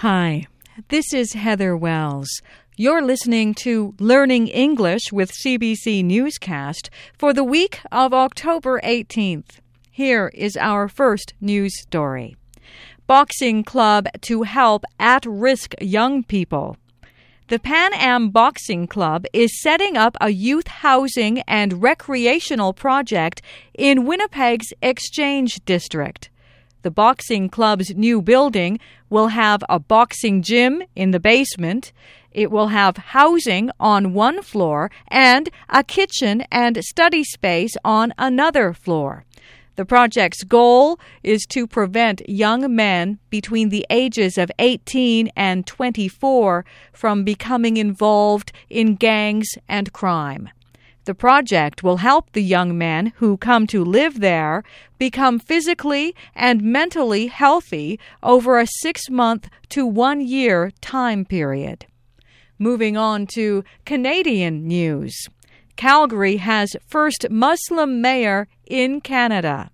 Hi, this is Heather Wells. You're listening to Learning English with CBC Newscast for the week of October 18th. Here is our first news story Boxing Club to help at risk young people. The Pan Am Boxing Club is setting up a youth housing and recreational project in Winnipeg's Exchange District. The boxing club's new building will have a boxing gym in the basement. It will have housing on one floor and a kitchen and study space on another floor. The project's goal is to prevent young men between the ages of 18 and 24 from becoming involved in gangs and crime. The project will help the young men who come to live there become physically and mentally healthy over a six month to one year time period. Moving on to Canadian news. Calgary has first Muslim mayor in Canada.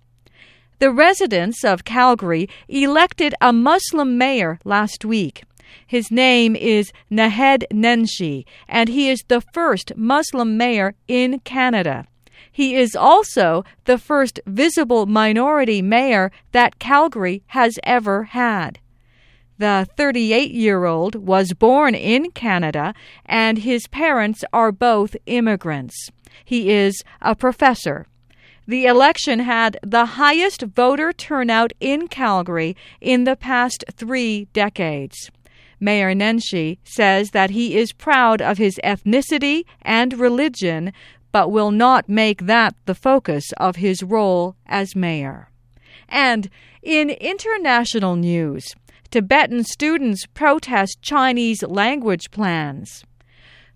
The residents of Calgary elected a Muslim mayor last week. His name is Naheed Nenshi, and he is the first Muslim mayor in Canada. He is also the first visible minority mayor that Calgary has ever had. The 38 year old was born in Canada, and his parents are both immigrants. He is a professor. The election had the highest voter turnout in Calgary in the past three decades. Mayor Nenshi says that he is proud of his ethnicity and religion, but will not make that the focus of his role as mayor. And in international news, Tibetan students protest Chinese language plans.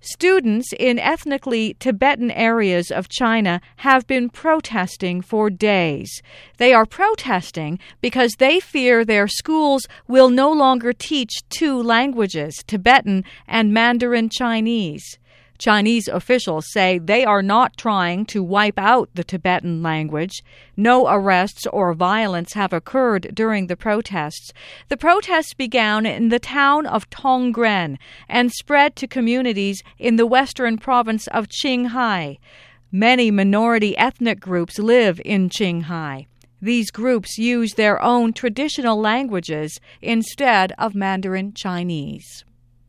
Students in ethnically Tibetan areas of China have been protesting for days. They are protesting because they fear their schools will no longer teach two languages, Tibetan and Mandarin Chinese. Chinese officials say they are not trying to wipe out the Tibetan language. No arrests or violence have occurred during the protests. The protests began in the town of Tongren and spread to communities in the western province of Qinghai. Many minority ethnic groups live in Qinghai. These groups use their own traditional languages instead of Mandarin Chinese.